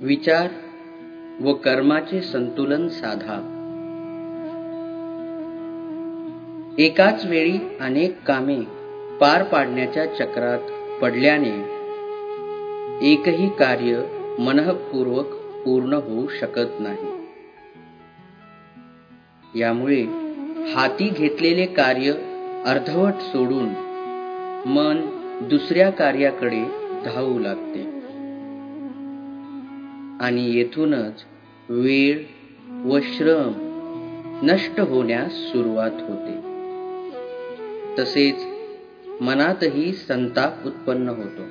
विचार व कर्माचे संतुलन साधा. एकाच वेळी अनेक कामे पार पाडण्याच्या चक्रात पडल्याने एकही कार्य मनपूर्वक पूर्ण होऊ शकत नाही. यामुळे हाती घेतलेले कार्य अर्धवट सोडून मन दुसऱ्या कार्याकडे धावू लागते. आणि येथूनच वेळ व श्रम नष्ट होण्यास सुरुवात होते. तसेच मनातही संताप उत्पन्न होतो.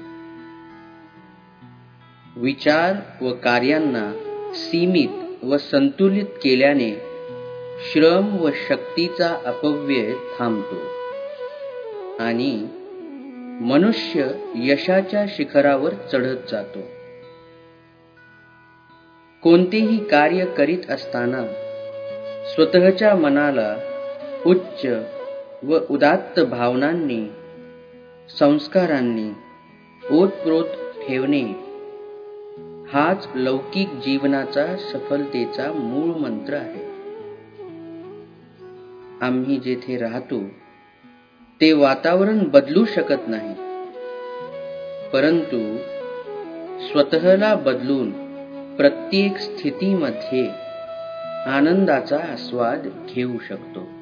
विचार व कार्यांना सीमित व संतुलित केल्याने श्रम व शक्तीचा अपव्यय थांबतो. आणि मनुष्य यशाच्या शिखरावर चढत जातो. कोणतेही कार्य करीत असताना स्वतःच्या मनाला उच्च व उदात्त भावनांनी संस्कारांनी ओतप्रोत ठेवणे हाच लौकिक जीवनाचा सफलतेचा मूळ मंत्र आहे. आम्ही जेथे राहतो ते वातावरण बदलू शकत नाही. परंतु स्वतःला बदलून प्रत्येक स्थितीमध्ये आनंदाचा आस्वाद घेऊ शकतो.